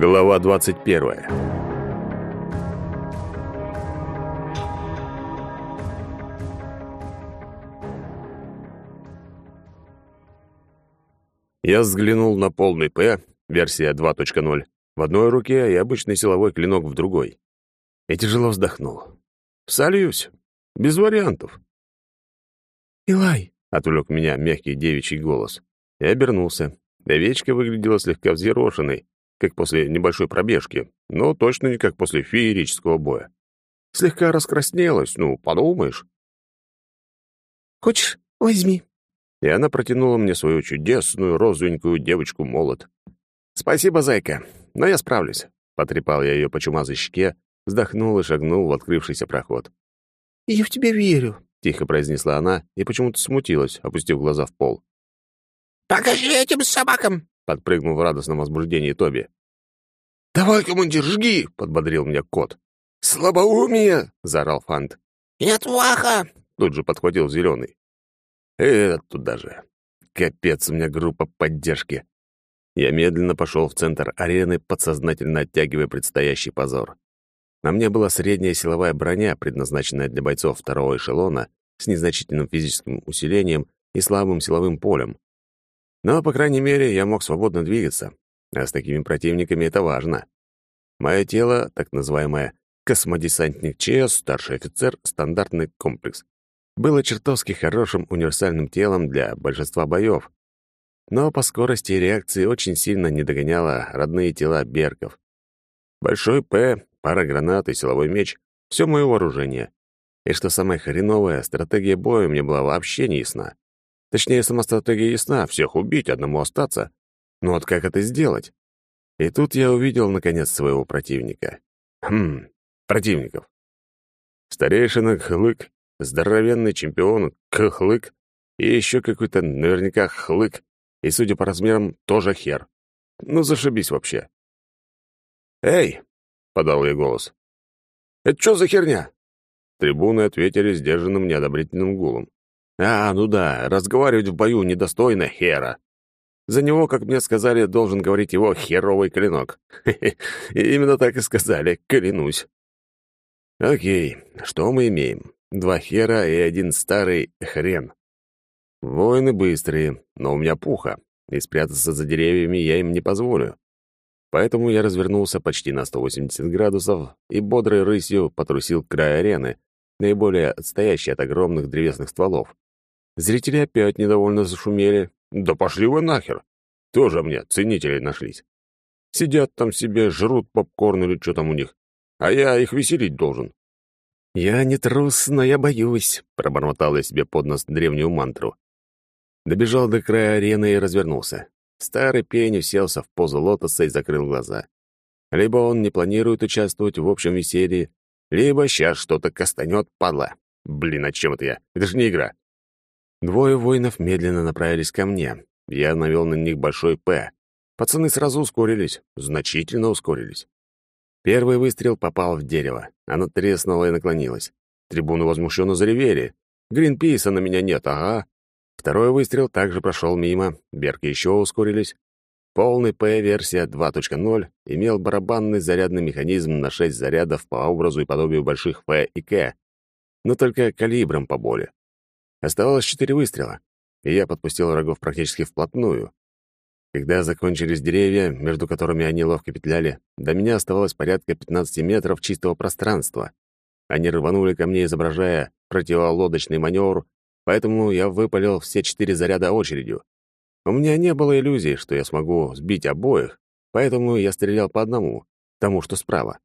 Глава 21. Я взглянул на полный П, версия 2.0, в одной руке и обычный силовой клинок в другой. И тяжело вздохнул. Сольюсь. Без вариантов. «Илай!» — отвлек меня мягкий девичий голос. Я обернулся. Овечка выглядела слегка взъерошенной, как после небольшой пробежки, но точно не как после феерического боя. Слегка раскраснелась, ну, подумаешь. «Хочешь, возьми». И она протянула мне свою чудесную розовенькую девочку-молот. «Спасибо, зайка, но я справлюсь», — потрепал я ее по чумазой щеке, вздохнул и шагнул в открывшийся проход. «Я в тебя верю», — тихо произнесла она и почему-то смутилась, опустив глаза в пол. «Покажи этим собакам!» — подпрыгнул в радостном возбуждении Тоби. «Давай, командир, жги!» — подбодрил меня кот. «Слабоумие!» — заорал Фант. «И отваха!» — тут же подхватил Зеленый. «Этот туда же. Капец, у меня группа поддержки». Я медленно пошел в центр арены, подсознательно оттягивая предстоящий позор. На мне была средняя силовая броня, предназначенная для бойцов второго эшелона, с незначительным физическим усилением и слабым силовым полем. Но, по крайней мере, я мог свободно двигаться, а с такими противниками это важно. Мое тело, так называемое космодесантник ЧС, старший офицер, стандартный комплекс, было чертовски хорошим универсальным телом для большинства боев, но по скорости реакции очень сильно не догоняло родные тела берков. Большой П, пара гранат и силовой меч — все мое вооружение. И что самое хреновое, стратегия боя мне была вообще не ясна. Точнее, сама стратегия ясна — всех убить, одному остаться. Но вот как это сделать? И тут я увидел, наконец, своего противника. Хм, противников. Старейшина Хлык, здоровенный чемпион Кхлык и еще какой-то наверняка Хлык, и, судя по размерам, тоже хер. Ну, зашибись вообще. «Эй!» — подал я голос. «Это что за херня?» Трибуны ответили сдержанным неодобрительным гулом. «А, ну да, разговаривать в бою недостойно хера. За него, как мне сказали, должен говорить его херовый клинок. И именно так и сказали, клянусь. Окей, что мы имеем? Два хера и один старый хрен. Воины быстрые, но у меня пуха, и спрятаться за деревьями я им не позволю. Поэтому я развернулся почти на 180 градусов и бодрой рысью потрусил к краю арены, наиболее отстоящей от огромных древесных стволов. Зрители опять недовольно зашумели, да пошли вы нахер. Тоже мне ценители нашлись. Сидят там себе, жрут попкорн или что там у них. А я их веселить должен. «Я не трус, но я боюсь», — пробормотал я себе под нос древнюю мантру. Добежал до края арены и развернулся. Старый пень уселся в позу лотоса и закрыл глаза. Либо он не планирует участвовать в общем веселье, либо сейчас что-то кастанет, падла. Блин, а чем это я? Это же не игра. Двое воинов медленно направились ко мне. Я навел на них большой «П». Пацаны сразу ускорились, значительно ускорились. Первый выстрел попал в дерево. Оно треснуло и наклонилось. Трибуны возмущенно заревели. Гринписа на меня нет, ага. Второй выстрел также прошел мимо, берки еще ускорились. Полный П-версия 2.0 имел барабанный зарядный механизм на 6 зарядов по образу и подобию больших П и К, но только калибром поболее. Оставалось четыре выстрела, и я подпустил врагов практически вплотную. Когда закончились деревья, между которыми они ловко петляли, до меня оставалось порядка 15 метров чистого пространства. Они рванули ко мне, изображая противолодочный маневр, поэтому я выпалил все четыре заряда очередью. У меня не было иллюзий, что я смогу сбить обоих, поэтому я стрелял по одному, тому, что справа.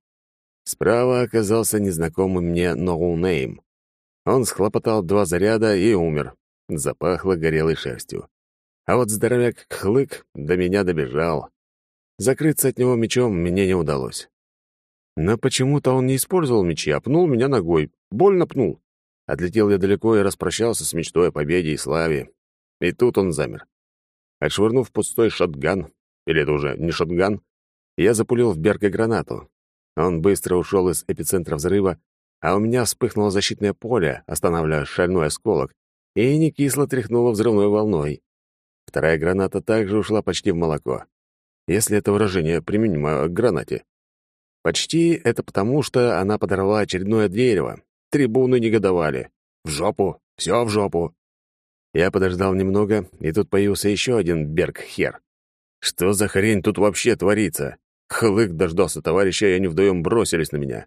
Справа оказался незнакомый мне noname. Он схлопотал два заряда и умер. Запахло горелой шерстью. А вот здоровяк Хлык до меня добежал. Закрыться от него мечом мне не удалось. Но почему-то он не использовал мечи, а пнул меня ногой. Больно пнул. Отлетел я далеко и распрощался с мечтой о победе и славе. И тут он замер. Отшвырнув пустой шотган, или это уже не шотган, я запулил в Берка гранату. Он быстро ушел из эпицентра взрыва а у меня вспыхнуло защитное поле, останавливая шальной осколок, и не кисло тряхнуло взрывной волной. Вторая граната также ушла почти в молоко. если это выражение применимо к гранате. Почти это потому, что она подорвала очередное дерево. Трибуны негодовали. В жопу, все в жопу. Я подождал немного, и тут появился еще один Бергхер. Что за хрень тут вообще творится? Хлык дождался товарища, и они вдвоем бросились на меня.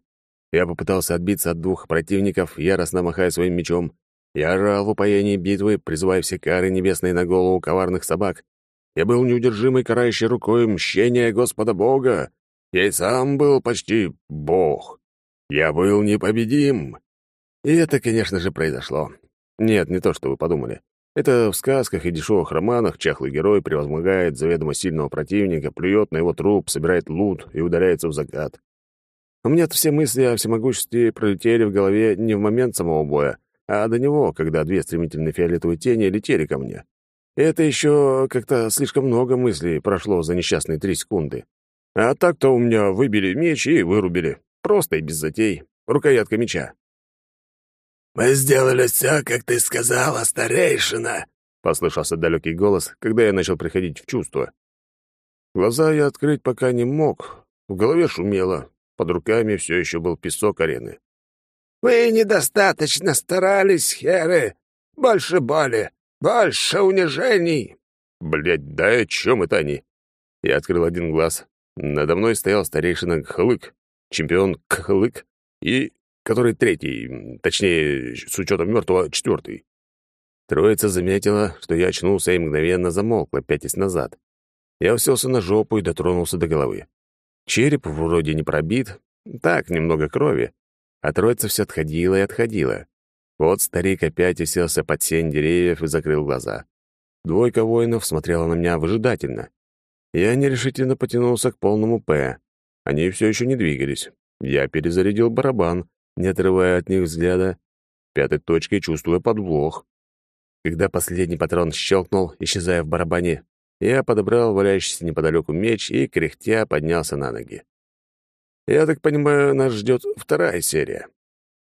Я попытался отбиться от двух противников, яростно махая своим мечом. Я орал в упоении битвы, призывая все кары небесные на голову коварных собак. Я был неудержимой карающей рукой мщения Господа Бога. Я и сам был почти Бог. Я был непобедим. И это, конечно же, произошло. Нет, не то, что вы подумали. Это в сказках и дешевых романах чахлый герой превозмогает заведомо сильного противника, плюет на его труп, собирает лут и ударяется в закат. У меня-то все мысли о всемогуществе пролетели в голове не в момент самого боя, а до него, когда две стремительные фиолетовые тени летели ко мне. Это еще как-то слишком много мыслей прошло за несчастные три секунды. А так-то у меня выбили меч и вырубили. Просто и без затей. Рукоятка меча. «Мы сделали все, как ты сказала, старейшина!» — послышался далекий голос, когда я начал приходить в чувство. Глаза я открыть пока не мог. В голове шумело. Под руками все еще был песок арены. «Вы недостаточно старались, херы! Больше боли, больше унижений!» Блядь, да о чем это они? Я открыл один глаз. Надо мной стоял старейшина Хлык, чемпион Кхлык и который третий, точнее, с учетом мертвого, четвертый. Троица заметила, что я очнулся и мгновенно замолкла, пятясь назад. Я уселся на жопу и дотронулся до головы. Череп вроде не пробит, так, немного крови, а троица все отходила и отходила. Вот старик опять уселся под сень деревьев и закрыл глаза. Двойка воинов смотрела на меня выжидательно. Я нерешительно потянулся к полному «П». Они все еще не двигались. Я перезарядил барабан, не отрывая от них взгляда, пятой точкой чувствуя подвох. Когда последний патрон щелкнул, исчезая в барабане, я подобрал валяющийся неподалеку меч и, кряхтя, поднялся на ноги. «Я так понимаю, нас ждет вторая серия».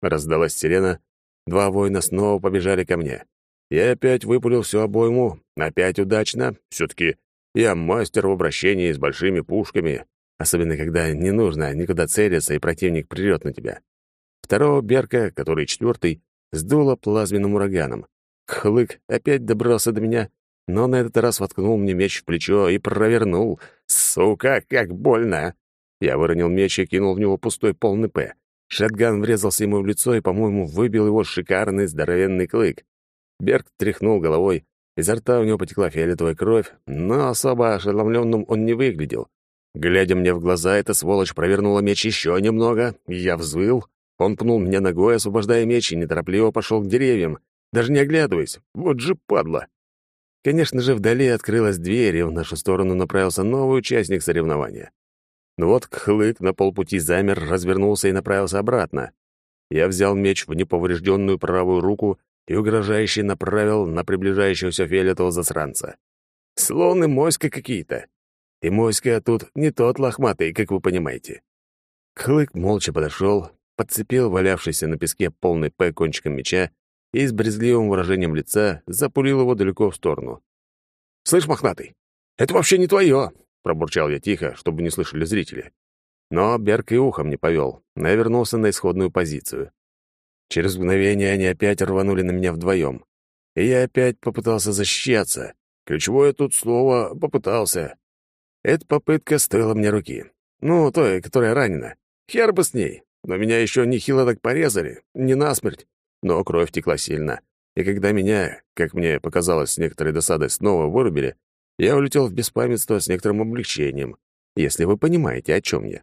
Раздалась сирена, два воина снова побежали ко мне. Я опять выпулил всю обойму, опять удачно. все таки я мастер в обращении с большими пушками, особенно когда не нужно никуда целиться, и противник придет на тебя. Второго Берка, который четвертый, сдуло плазменным ураганом. Хлык опять добрался до меня, но на этот раз воткнул мне меч в плечо и провернул. Сука, как больно! Я выронил меч и кинул в него пустой полный «П». Шатган врезался ему в лицо и, по-моему, выбил его шикарный здоровенный клык. Берг тряхнул головой, изо рта у него потекла фиолетовая кровь, но особо ошеломленным он не выглядел. Глядя мне в глаза, эта сволочь провернула меч еще немного, я взвыл, он пнул меня ногой, освобождая меч, и неторопливо пошел к деревьям, даже не оглядываясь. Вот же падла! Конечно же, вдали открылась дверь, и в нашу сторону направился новый участник соревнования. Но вот Хлык на полпути замер, развернулся и направился обратно. Я взял меч в неповрежденную правую руку и угрожающе направил на приближающегося фиолетового засранца. Слоны моська какие-то. И моська тут не тот лохматый, как вы понимаете. Хлык молча подошел, подцепил валявшийся на песке полный П кончиком меча и с брезгливым выражением лица запулил его далеко в сторону. «Слышь, мохнатый, это вообще не твое!» — пробурчал я тихо, чтобы не слышали зрители. Но Берг и ухом не повел, но я вернулся на исходную позицию. Через мгновение они опять рванули на меня вдвоем. И я опять попытался защищаться. Ключевое тут слово «попытался». Эта попытка стоила мне руки. Ну, той, которая ранена. Хер бы с ней. Но меня еще нехило так порезали, не насмерть, но кровь текла сильно. И когда меня, как мне показалось с некоторой досадой, снова вырубили, я улетел в беспамятство с некоторым облегчением, если вы понимаете, о чем я.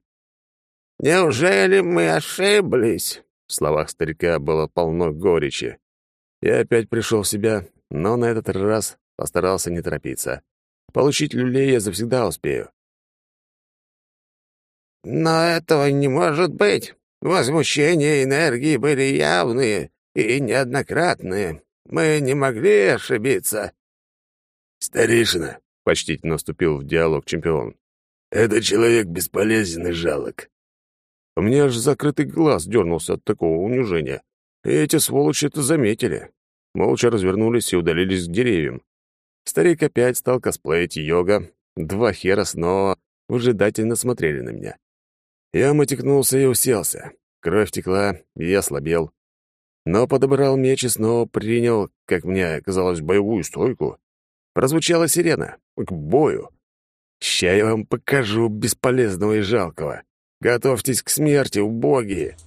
«Неужели мы ошиблись?» В словах старика было полно горечи. Я опять пришел в себя, но на этот раз постарался не торопиться. Получить люлей я завсегда успею. «Но этого не может быть. Возмущения и энергии были явные и неоднократные. Мы не могли ошибиться». «Старейшина», — почтительно вступил в диалог чемпион, — «этот человек бесполезен и жалок». У меня аж закрытый глаз дернулся от такого унижения. И эти сволочи это заметили. Молча развернулись и удалились к деревьям. Старик опять стал косплеить йога. Два хера снова выжидательно смотрели на меня. Я мотикнулся и уселся. Кровь текла, и я слабел. Но подобрал меч и снова принял, как мне казалось, боевую стойку. Прозвучала сирена. К бою. Ща я вам покажу бесполезного и жалкого. Готовьтесь к смерти, убогие!»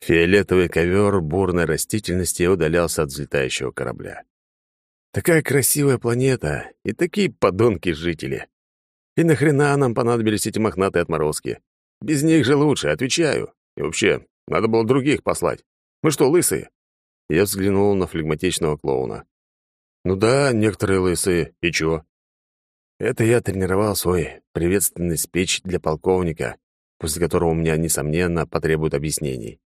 Фиолетовый ковер бурной растительности удалялся от взлетающего корабля. Такая красивая планета и такие подонки-жители. И нахрена нам понадобились эти мохнатые отморозки? Без них же лучше, отвечаю. И вообще, надо было других послать. Мы что, лысые? Я взглянул на флегматичного клоуна. Ну да, некоторые лысые. И чё? Это я тренировал свой приветственный спич для полковника, после которого у меня, несомненно, потребуют объяснений.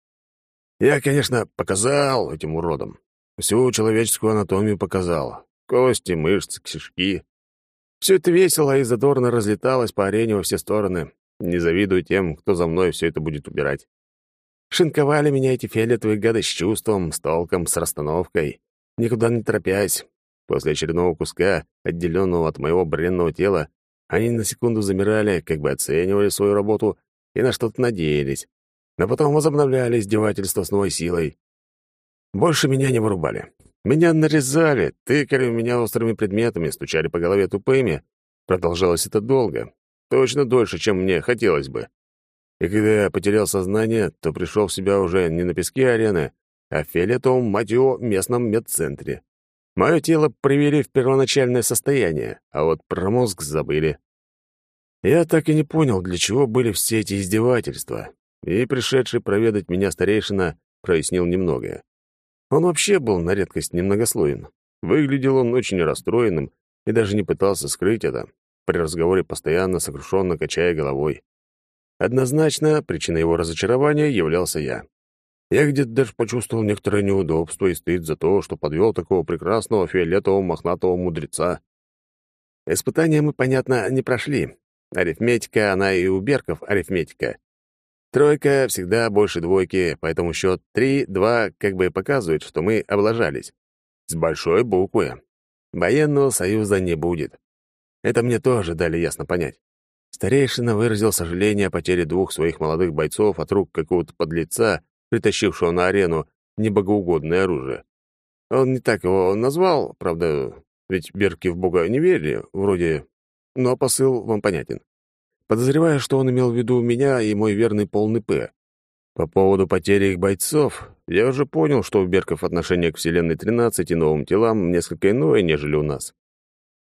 Я, конечно, показал этим уродам. Всю человеческую анатомию показал. Кости, мышцы, кишки. Все это весело и задорно разлеталось по арене во все стороны. Не завидую тем, кто за мной все это будет убирать. Шинковали меня эти фиолетовые гады с чувством, с толком, с расстановкой, никуда не торопясь. После очередного куска, отделенного от моего бренного тела, они на секунду замирали, как бы оценивали свою работу и на что-то надеялись но потом возобновляли издевательство с новой силой. Больше меня не вырубали. Меня нарезали, тыкали в меня острыми предметами, стучали по голове тупыми. Продолжалось это долго, точно дольше, чем мне хотелось бы. И когда я потерял сознание, то пришел в себя уже не на песке арены, а в фиолетовом, мать его, местном медцентре. Мое тело привели в первоначальное состояние, а вот про мозг забыли. Я так и не понял, для чего были все эти издевательства, и пришедший проведать меня старейшина прояснил немногое. Он вообще был на редкость немногословен. Выглядел он очень расстроенным и даже не пытался скрыть это, при разговоре постоянно сокрушенно качая головой. Однозначно, причиной его разочарования являлся я. Я где-то даже почувствовал некоторое неудобство и стыд за то, что подвел такого прекрасного фиолетового мохнатого мудреца. Испытания мы, понятно, не прошли. Арифметика, она и у берков арифметика. Тройка всегда больше двойки, поэтому счет 3-2 как бы показывает, что мы облажались. С большой буквы. Военного союза не будет. Это мне тоже дали ясно понять. Старейшина выразил сожаление о потере двух своих молодых бойцов от рук какого-то подлеца, притащившего на арену небогоугодное оружие. Он не так его назвал, правда, ведь берки в бога не верили, вроде... Но посыл вам понятен. Подозревая, что он имел в виду меня и мой верный полный П. По поводу потери их бойцов, я уже понял, что у Берков отношение к Вселенной-13 и новым телам несколько иное, нежели у нас.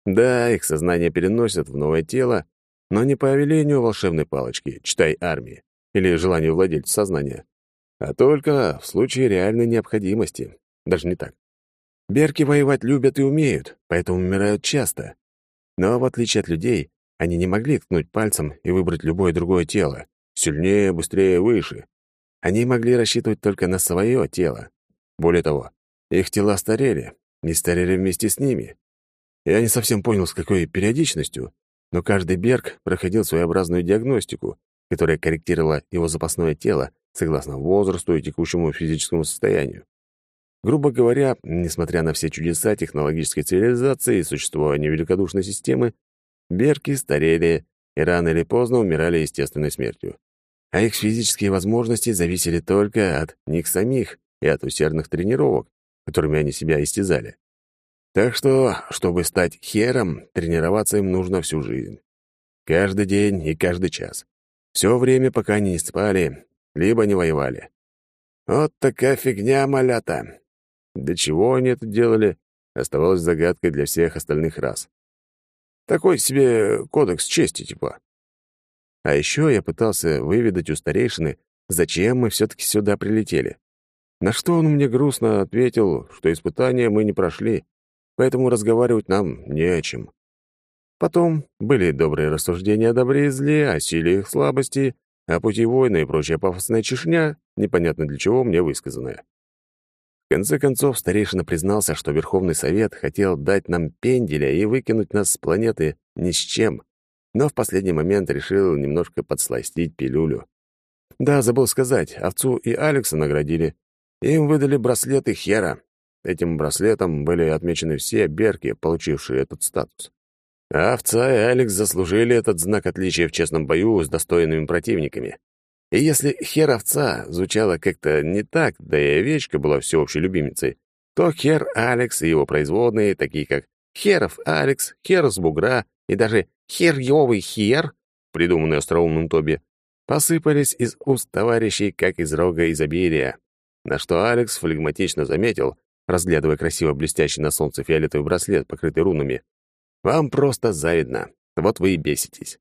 Да, их сознание переносят в новое тело, но не по велению волшебной палочки, читай армии, или желанию владельца сознания, а только в случае реальной необходимости. Даже не так. Берки воевать любят и умеют, поэтому умирают часто. Но в отличие от людей, они не могли ткнуть пальцем и выбрать любое другое тело. Сильнее, быстрее, выше. Они могли рассчитывать только на свое тело. Более того, их тела старели, не старели вместе с ними. Я не совсем понял, с какой периодичностью, но каждый Берг проходил своеобразную диагностику, которая корректировала его запасное тело согласно возрасту и текущему физическому состоянию. Грубо говоря, несмотря на все чудеса технологической цивилизации и существования великодушной системы, Берки старели и рано или поздно умирали естественной смертью. А их физические возможности зависели только от них самих и от усердных тренировок, которыми они себя истязали. Так что, чтобы стать хером, тренироваться им нужно всю жизнь. Каждый день и каждый час. Все время, пока они не спали, либо не воевали. Вот такая фигня, малята. Для чего они это делали, оставалось загадкой для всех остальных рас. Такой себе кодекс чести, типа. А еще я пытался выведать у старейшины, зачем мы все-таки сюда прилетели. На что он мне грустно ответил, что испытания мы не прошли, поэтому разговаривать нам не о чем. Потом были добрые рассуждения о добре и зле, о силе их слабости, о пути войны и прочая пафосная чешня, непонятно для чего мне высказанная конце концов, старейшина признался, что Верховный Совет хотел дать нам пенделя и выкинуть нас с планеты ни с чем, но в последний момент решил немножко подсластить пилюлю. Да, забыл сказать, овцу и Алекса наградили. Им выдали браслеты Хера. этим браслетом были отмечены все берки, получившие этот статус. А овца и Алекс заслужили этот знак отличия в честном бою с достойными противниками. И если хер овца звучало как-то не так, да и овечка была всеобщей любимицей, то хер Алекс и его производные, такие как херов Алекс, хер с бугра и даже херьёвый хер, придуманный остроумным Тоби, посыпались из уст товарищей, как из рога изобилия, на что Алекс флегматично заметил, разглядывая красиво блестящий на солнце фиолетовый браслет, покрытый рунами. «Вам просто завидно. Вот вы и беситесь».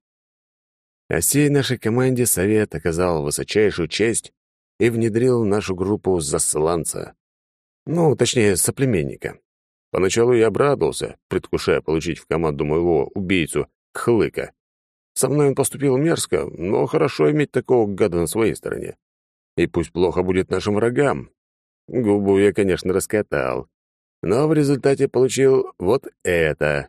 А всей нашей команде совет оказал высочайшую честь и внедрил в нашу группу засланца. Ну, точнее, соплеменника. Поначалу я обрадовался, предвкушая получить в команду моего убийцу Кхлыка. Со мной он поступил мерзко, но хорошо иметь такого гада на своей стороне. И пусть плохо будет нашим врагам. Губу я, конечно, раскатал, но в результате получил вот это.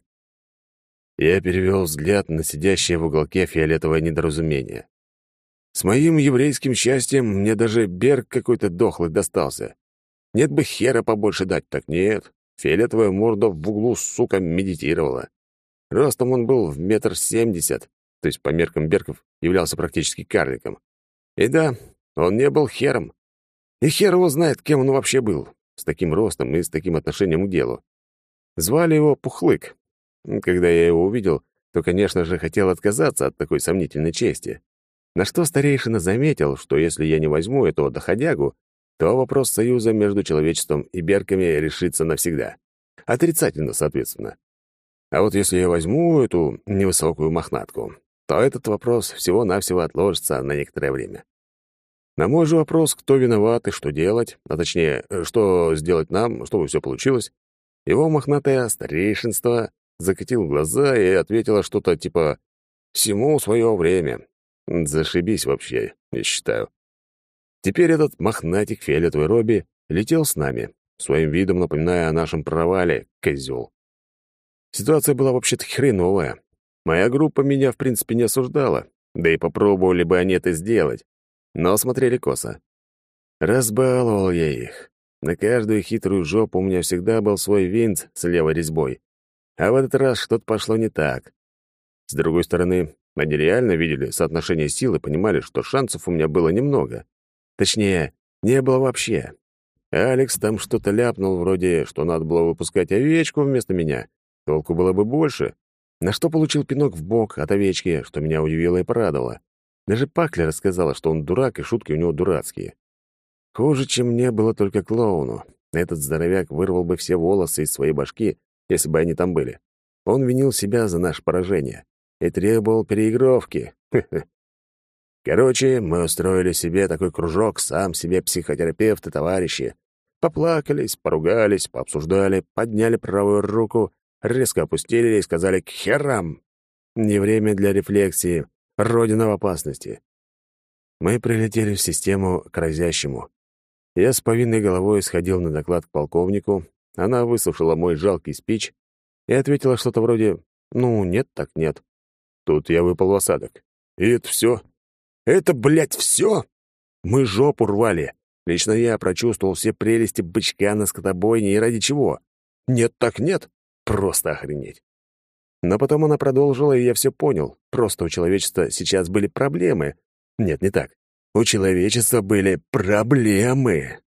Я перевел взгляд на сидящее в уголке фиолетовое недоразумение. С моим еврейским счастьем мне даже берг какой-то дохлый достался. Нет бы хера побольше дать, так нет. Фиолетовая морда в углу, сука, медитировала. Ростом он был в метр семьдесят, то есть по меркам берков являлся практически карликом. И да, он не был хером. И хер его знает, кем он вообще был, с таким ростом и с таким отношением к делу. Звали его Пухлык. Когда я его увидел, то, конечно же, хотел отказаться от такой сомнительной чести. На что старейшина заметил, что если я не возьму этого доходягу, то вопрос союза между человечеством и берками решится навсегда. Отрицательно, соответственно. А вот если я возьму эту невысокую мохнатку, то этот вопрос всего-навсего отложится на некоторое время. На мой же вопрос, кто виноват и что делать, а точнее, что сделать нам, чтобы все получилось, его мохнатое старейшинство закатил глаза и ответило что-то типа «всему свое время». Зашибись вообще, я считаю. Теперь этот мохнатик фиолетовой робби летел с нами, своим видом напоминая о нашем провале, козел. Ситуация была вообще-то хреновая. Моя группа меня, в принципе, не осуждала, да и попробовали бы они это сделать, но смотрели косо. Разбаловал я их. На каждую хитрую жопу у меня всегда был свой винт с левой резьбой. А в этот раз что-то пошло не так. С другой стороны, они реально видели соотношение сил и понимали, что шансов у меня было немного. Точнее, не было вообще. Алекс там что-то ляпнул, вроде, что надо было выпускать овечку вместо меня. Толку было бы больше. На что получил пинок в бок от овечки, что меня удивило и порадовало. Даже Пакля рассказала, что он дурак, и шутки у него дурацкие. Хуже, чем мне, было только клоуну. Этот здоровяк вырвал бы все волосы из своей башки, если бы они там были. Он винил себя за наше поражение и требовал переигровки. Короче, мы устроили себе такой кружок, сам себе психотерапевт и товарищи. Поплакались, поругались, пообсуждали, подняли правую руку, резко опустили и сказали «к херам». Не время для рефлексии, родина в опасности. Мы прилетели в систему к разящему. Я с повинной головой сходил на доклад к полковнику, она выслушала мой жалкий спич и ответила что-то вроде «ну, нет так нет». Тут я выпал в осадок. «И это все? Это, блядь, все? Мы жопу рвали. Лично я прочувствовал все прелести бычка на скотобойне и ради чего? Нет так нет? Просто охренеть. Но потом она продолжила, и я все понял. Просто у человечества сейчас были проблемы. Нет, не так. У человечества были проблемы.